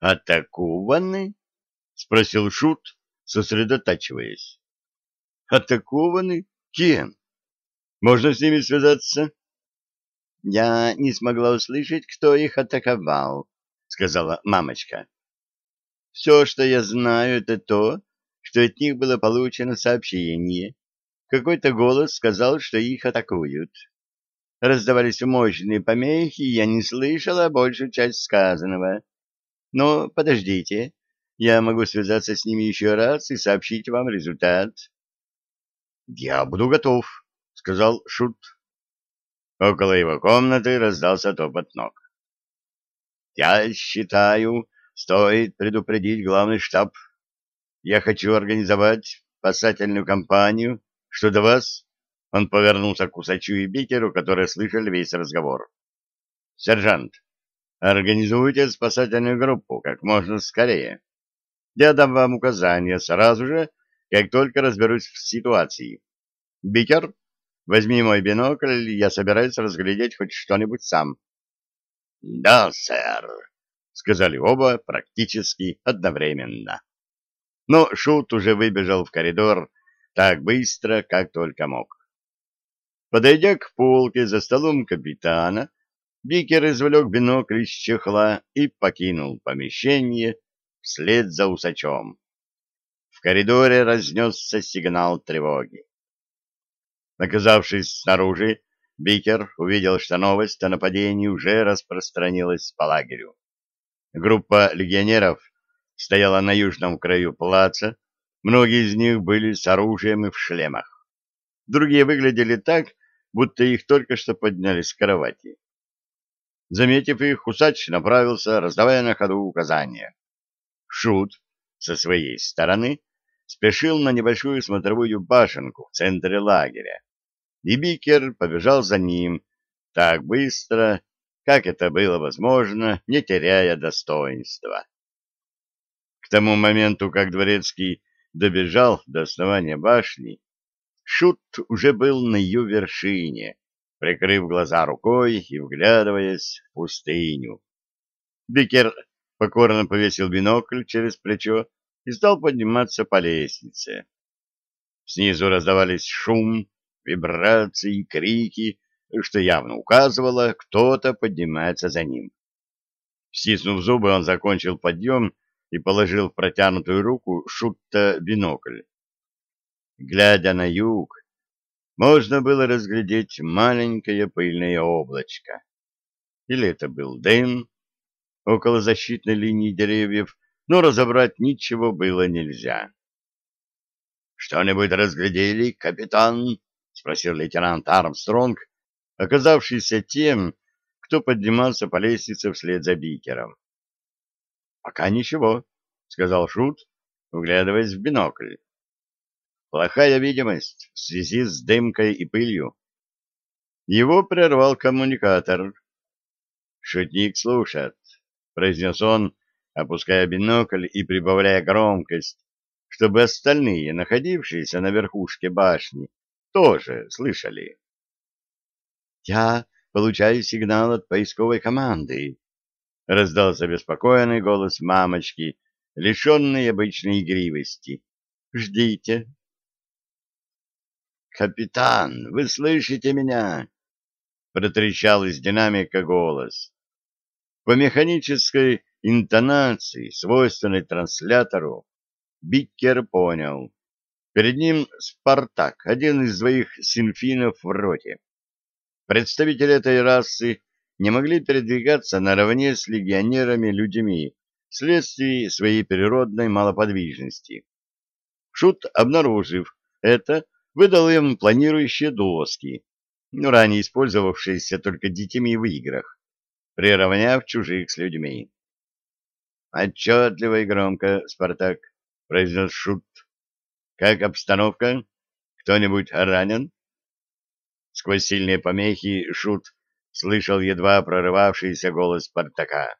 Атакованы? спросил Шут, сосредотачиваясь. Атакованы? Кем? Можно с ними связаться? Я не смогла услышать, кто их атаковал, сказала мамочка. Все, что я знаю, это то, что от них было получено сообщение. Какой-то голос сказал, что их атакуют. Раздавались мощные помехи, я не слышала большую часть сказанного. Но подождите, я могу связаться с ними еще раз и сообщить вам результат. — Я буду готов, — сказал Шут. Около его комнаты раздался топот ног. — Я считаю, стоит предупредить главный штаб. Я хочу организовать спасательную кампанию. Что до вас? Он повернулся к Усачу и Бикеру, которые слышали весь разговор. — Сержант, организуйте спасательную группу как можно скорее. Я дам вам указания сразу же, как только разберусь в ситуации. Бикер, возьми мой бинокль, я собираюсь разглядеть хоть что-нибудь сам. — Да, сэр, — сказали оба практически одновременно. Но Шут уже выбежал в коридор так быстро, как только мог. Подойдя к полке за столом капитана, Бикер извлек бинокль из чехла и покинул помещение, вслед за усачом. В коридоре разнесся сигнал тревоги. Оказавшись снаружи, Бикер увидел, что новость о нападении уже распространилась по лагерю. Группа легионеров стояла на южном краю плаца, многие из них были с оружием и в шлемах. Другие выглядели так, будто их только что подняли с кровати. Заметив их, усач направился, раздавая на ходу указания. Шут со своей стороны спешил на небольшую смотровую башенку в центре лагеря, и Бикер побежал за ним так быстро, как это было возможно, не теряя достоинства. К тому моменту, как Дворецкий добежал до основания башни, Шут уже был на ее вершине, прикрыв глаза рукой и вглядываясь в пустыню. Бикер покорно повесил бинокль через плечо и стал подниматься по лестнице. Снизу раздавались шум, вибрации, крики, что явно указывало, кто-то поднимается за ним. Стиснув зубы, он закончил подъем и положил в протянутую руку шутта бинокль. Глядя на юг, можно было разглядеть маленькое пыльное облачко. Или это был дым, около защитной линии деревьев, но разобрать ничего было нельзя. — Что-нибудь разглядели, капитан? — спросил лейтенант Армстронг, оказавшийся тем, кто поднимался по лестнице вслед за Бикером. — Пока ничего, — сказал Шут, углядываясь в бинокль. — Плохая видимость в связи с дымкой и пылью. Его прервал коммуникатор. Шутник слушает произнес он, опуская бинокль и прибавляя громкость, чтобы остальные, находившиеся на верхушке башни, тоже слышали. «Я получаю сигнал от поисковой команды», — раздался беспокойный голос мамочки, лишенный обычной игривости. «Ждите». «Капитан, вы слышите меня?» — протрещал из динамика голос. По механической интонации, свойственной транслятору, Биккер понял. Перед ним Спартак, один из двоих синфинов в роте. Представители этой расы не могли передвигаться наравне с легионерами-людьми вследствие своей природной малоподвижности. Шут, обнаружив это, выдал им планирующие доски, ранее использовавшиеся только детьми в играх приравняв чужих с людьми. «Отчетливо и громко, Спартак», — произнес Шут. «Как обстановка? Кто-нибудь ранен?» Сквозь сильные помехи Шут слышал едва прорывавшийся голос Спартака.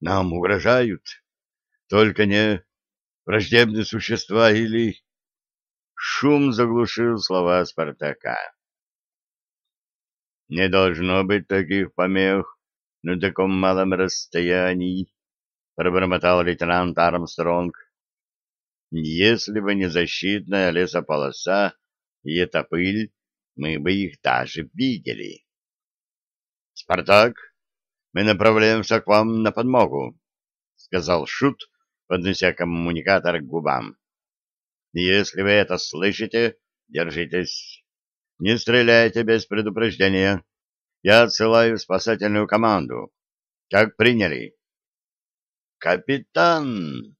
«Нам угрожают. Только не враждебные существа или...» Шум заглушил слова Спартака. «Не должно быть таких помех на таком малом расстоянии, пробормотал лейтенант Армстронг. Если бы не защитная лесополоса и эта пыль, мы бы их даже видели. Спартак, мы направляемся к вам на подмогу, сказал Шут, поднося коммуникатор к губам. Если вы это слышите, держитесь. Не стреляйте без предупреждения. Я отсылаю спасательную команду. Как приняли? Капитан!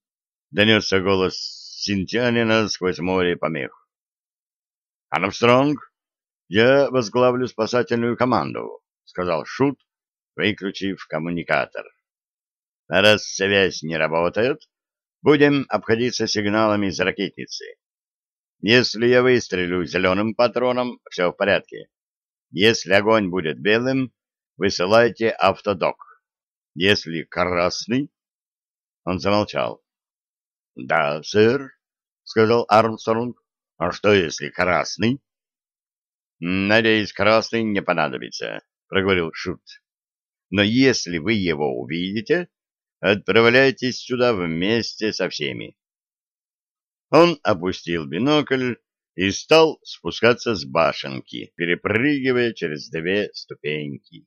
Донесся голос синтянина сквозь море помех. Армстронг, я возглавлю спасательную команду, сказал Шут, выключив коммуникатор. Раз связь не работает, будем обходиться сигналами из ракетницы. Если я выстрелю зеленым патроном, все в порядке. Если огонь будет белым, высылайте автодок. Если красный... Он замолчал. — Да, сэр, — сказал Армстронг. — А что, если красный? — Надеюсь, красный не понадобится, — проговорил Шут. — Но если вы его увидите, отправляйтесь сюда вместе со всеми. Он опустил бинокль и стал спускаться с башенки, перепрыгивая через две ступеньки.